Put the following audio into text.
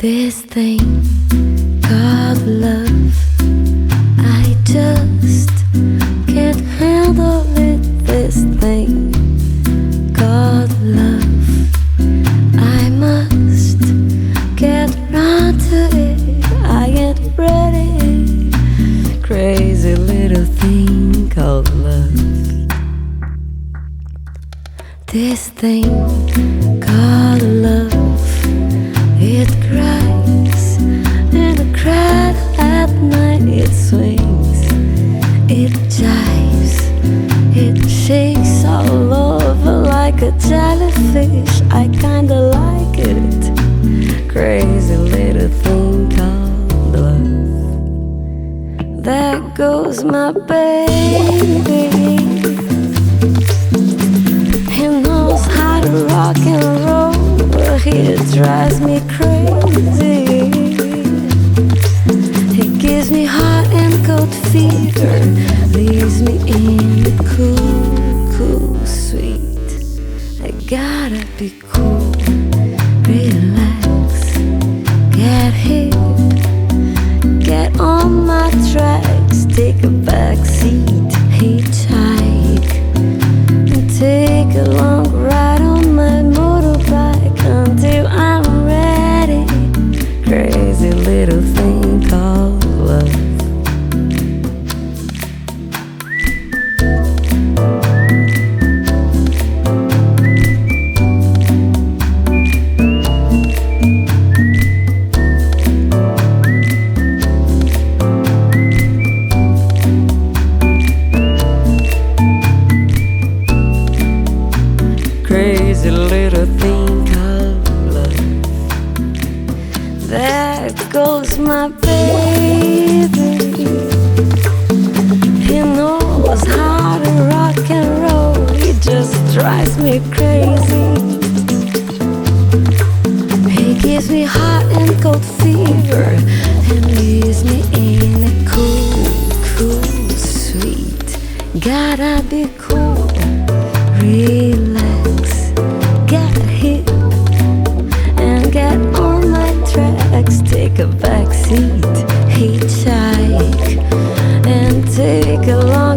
This thing called love, I just can't handle it. This thing called love, I must get round to it. I ain't ready. Crazy little thing called love. This thing it jives, it shakes all over like a jellyfish. I kinda like it. Crazy little thing called love. There goes my baby. He knows how to rock and roll. He drives me crazy. Cold fever, leaves me in the cool, cool sweet. I gotta be cool, relax, Little thing love. There goes my baby. He knows how to rock and roll. He just drives me crazy. He gives me hot and cold fever and leaves me in a cool, cool sweet. Gotta be cool, relax, backseat. Hitchhike and take a long